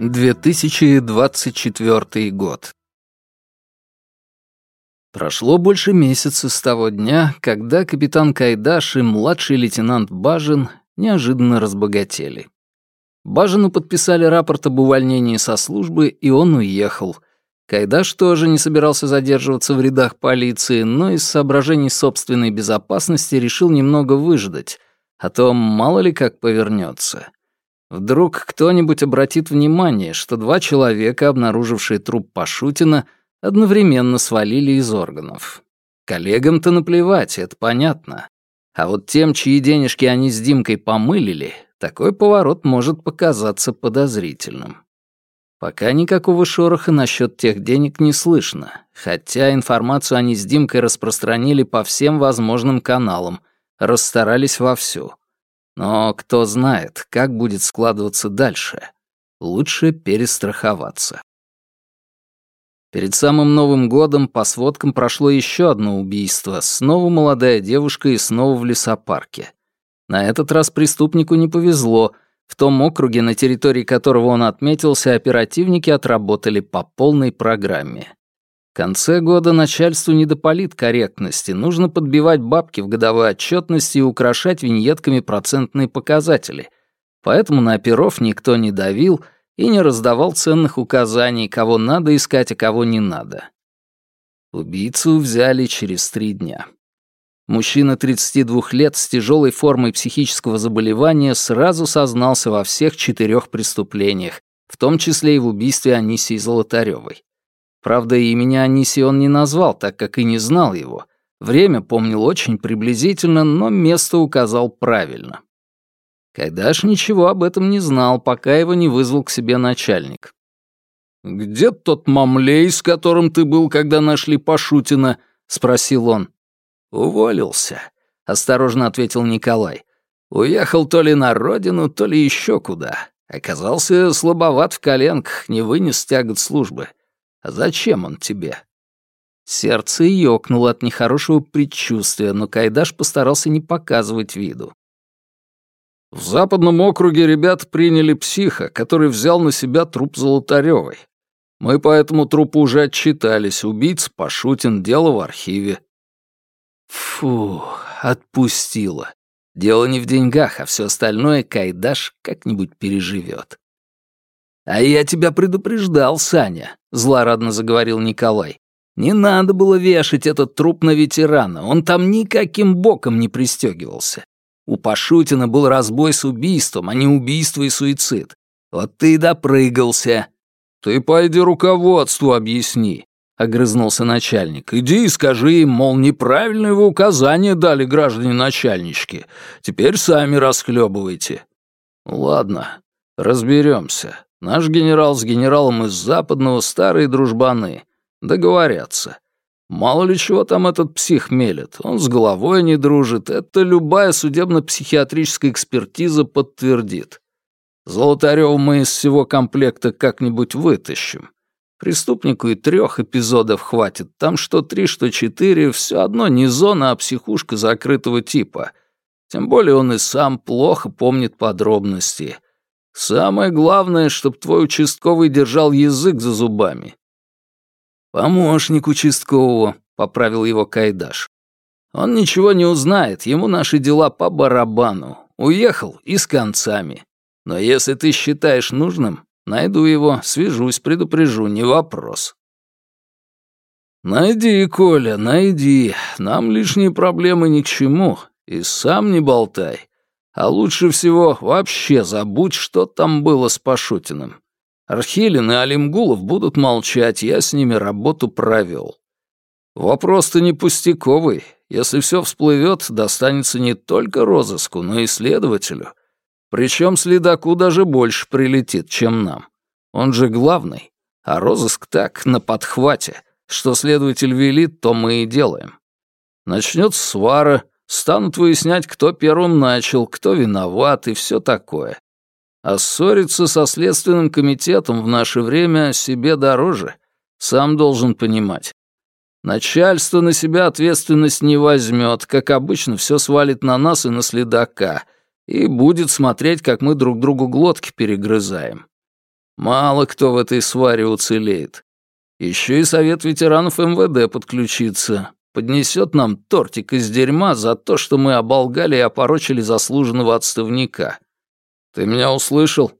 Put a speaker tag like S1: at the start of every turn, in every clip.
S1: 2024 год. Прошло больше месяца с того дня, когда капитан Кайдаш и младший лейтенант Бажин неожиданно разбогатели. Бажину подписали рапорт об увольнении со службы, и он уехал. Кайдаш тоже не собирался задерживаться в рядах полиции, но из соображений собственной безопасности решил немного выждать, а то мало ли как повернется. Вдруг кто-нибудь обратит внимание, что два человека, обнаружившие труп Пашутина, одновременно свалили из органов. Коллегам-то наплевать, это понятно. А вот тем, чьи денежки они с Димкой помылили, такой поворот может показаться подозрительным. Пока никакого шороха насчет тех денег не слышно, хотя информацию они с Димкой распространили по всем возможным каналам, расстарались вовсю. Но кто знает, как будет складываться дальше. Лучше перестраховаться. Перед самым Новым годом по сводкам прошло еще одно убийство. Снова молодая девушка и снова в лесопарке. На этот раз преступнику не повезло. В том округе, на территории которого он отметился, оперативники отработали по полной программе. В конце года начальству не до политкорректности, нужно подбивать бабки в годовой отчетности и украшать виньетками процентные показатели. Поэтому на оперов никто не давил и не раздавал ценных указаний, кого надо искать, а кого не надо. Убийцу взяли через три дня. Мужчина 32 лет с тяжелой формой психического заболевания сразу сознался во всех четырех преступлениях, в том числе и в убийстве Анисии Золотаревой. Правда, имени Аниси он не назвал, так как и не знал его. Время помнил очень приблизительно, но место указал правильно. Кайдаш ничего об этом не знал, пока его не вызвал к себе начальник. «Где тот мамлей, с которым ты был, когда нашли Пашутина?» — спросил он. «Уволился», — осторожно ответил Николай. «Уехал то ли на родину, то ли еще куда. Оказался слабоват в коленках, не вынес тягот службы. А зачем он тебе?» Сердце ёкнуло от нехорошего предчувствия, но Кайдаш постарался не показывать виду. В западном округе ребят приняли психа, который взял на себя труп Золотарёвой. Мы по этому трупу уже отчитались. Убийца Пашутин, дело в архиве. Фу, отпустила. Дело не в деньгах, а все остальное Кайдаш как-нибудь переживет. «А я тебя предупреждал, Саня», — злорадно заговорил Николай. «Не надо было вешать этот труп на ветерана, он там никаким боком не пристегивался. У Пашутина был разбой с убийством, а не убийство и суицид. Вот ты и допрыгался». «Ты пойди руководству объясни», — огрызнулся начальник. «Иди и скажи им, мол, неправильные вы указания дали граждане начальнички. Теперь сами расхлебывайте». «Ладно, разберемся. Наш генерал с генералом из Западного старые дружбаны. Договорятся. Мало ли чего там этот псих мелет. Он с головой не дружит. Это любая судебно-психиатрическая экспертиза подтвердит. Золотарёва мы из всего комплекта как-нибудь вытащим. Преступнику и трех эпизодов хватит. Там что три, что четыре, все одно не зона, а психушка закрытого типа. Тем более он и сам плохо помнит подробности. Самое главное, чтоб твой участковый держал язык за зубами. Помощник участкового, поправил его Кайдаш. Он ничего не узнает, ему наши дела по барабану. Уехал и с концами. Но если ты считаешь нужным, найду его, свяжусь, предупрежу, не вопрос. Найди, Коля, найди. Нам лишние проблемы ни к чему. И сам не болтай. А лучше всего вообще забудь, что там было с Пашутиным. Архилин и Алимгулов будут молчать, я с ними работу провел. Вопрос-то не пустяковый. Если все всплывет, достанется не только розыску, но и следователю. Причем следаку даже больше прилетит, чем нам. Он же главный. А розыск так, на подхвате. Что следователь велит, то мы и делаем. Начнется свара, Станут выяснять, кто первым начал, кто виноват и все такое. А ссориться со Следственным комитетом в наше время себе дороже. Сам должен понимать. Начальство на себя ответственность не возьмет, как обычно, все свалит на нас и на следака, и будет смотреть, как мы друг другу глотки перегрызаем. Мало кто в этой сваре уцелеет. Еще и совет ветеранов МВД подключится. Поднесет нам тортик из дерьма за то, что мы оболгали и опорочили заслуженного отставника. Ты меня услышал?»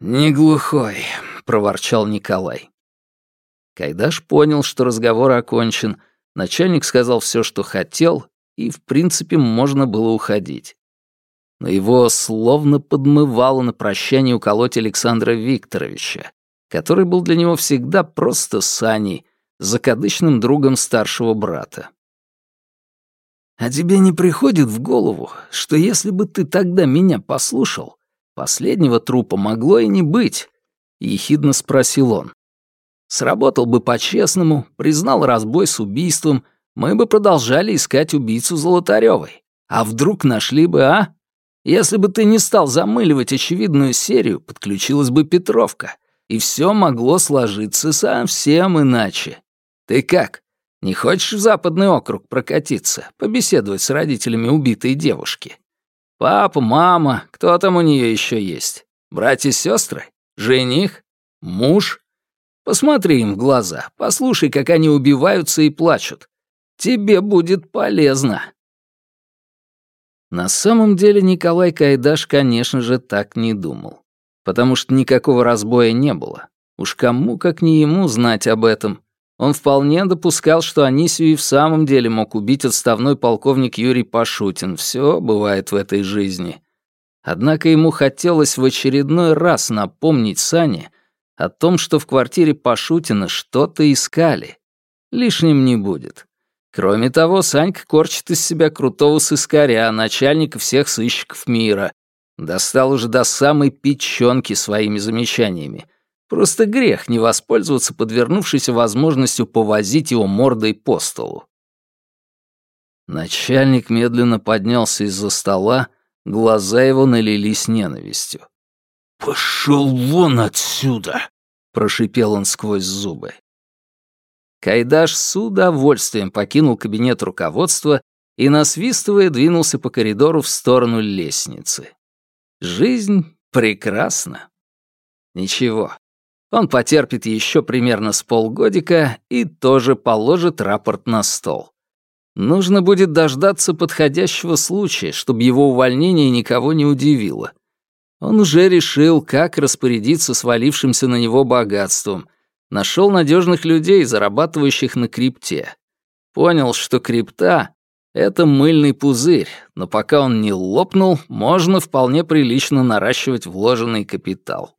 S1: «Не глухой», — проворчал Николай. Кайдаш понял, что разговор окончен, начальник сказал все, что хотел, и, в принципе, можно было уходить. Но его словно подмывало на прощание уколоть Александра Викторовича, который был для него всегда просто Саней, закадычным другом старшего брата. «А тебе не приходит в голову, что если бы ты тогда меня послушал, последнего трупа могло и не быть?» — ехидно спросил он. «Сработал бы по-честному, признал разбой с убийством, мы бы продолжали искать убийцу Золотарёвой. А вдруг нашли бы, а? Если бы ты не стал замыливать очевидную серию, подключилась бы Петровка, и все могло сложиться совсем иначе. Ты как, не хочешь в Западный округ прокатиться, побеседовать с родителями убитой девушки? Папа, мама, кто там у нее еще есть? Братья и сестры? Жених? Муж? Посмотри им в глаза, послушай, как они убиваются и плачут. Тебе будет полезно. На самом деле Николай Кайдаш, конечно же, так не думал. Потому что никакого разбоя не было. Уж кому, как не ему, знать об этом. Он вполне допускал, что Анисию и в самом деле мог убить отставной полковник Юрий Пашутин. Все бывает в этой жизни. Однако ему хотелось в очередной раз напомнить Сане о том, что в квартире Пашутина что-то искали. Лишним не будет. Кроме того, Санька корчит из себя крутого сыскаря, начальника всех сыщиков мира. Достал уже до самой печёнки своими замечаниями. Просто грех не воспользоваться подвернувшейся возможностью повозить его мордой по столу. Начальник медленно поднялся из-за стола, глаза его налились ненавистью. «Пошел вон отсюда!» — прошипел он сквозь зубы. Кайдаш с удовольствием покинул кабинет руководства и, насвистывая, двинулся по коридору в сторону лестницы. Жизнь прекрасна. Ничего, он потерпит еще примерно с полгодика и тоже положит рапорт на стол. Нужно будет дождаться подходящего случая, чтобы его увольнение никого не удивило. Он уже решил, как распорядиться свалившимся на него богатством. Нашел надежных людей, зарабатывающих на крипте. Понял, что крипта — это мыльный пузырь, но пока он не лопнул, можно вполне прилично наращивать вложенный капитал.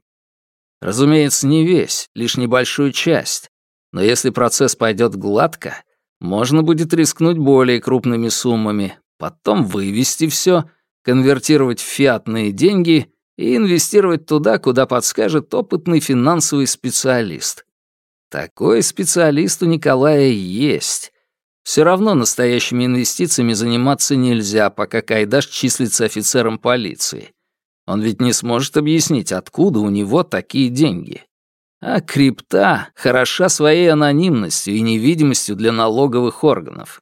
S1: Разумеется, не весь, лишь небольшую часть. Но если процесс пойдет гладко, можно будет рискнуть более крупными суммами, потом вывести все, конвертировать в фиатные деньги и инвестировать туда, куда подскажет опытный финансовый специалист. Такой специалист у Николая есть. Все равно настоящими инвестициями заниматься нельзя, пока Кайдаш числится офицером полиции. Он ведь не сможет объяснить, откуда у него такие деньги. А крипта хороша своей анонимностью и невидимостью для налоговых органов.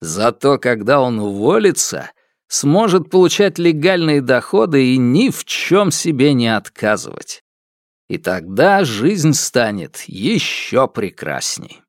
S1: Зато когда он уволится, сможет получать легальные доходы и ни в чем себе не отказывать. И тогда жизнь станет еще прекрасней.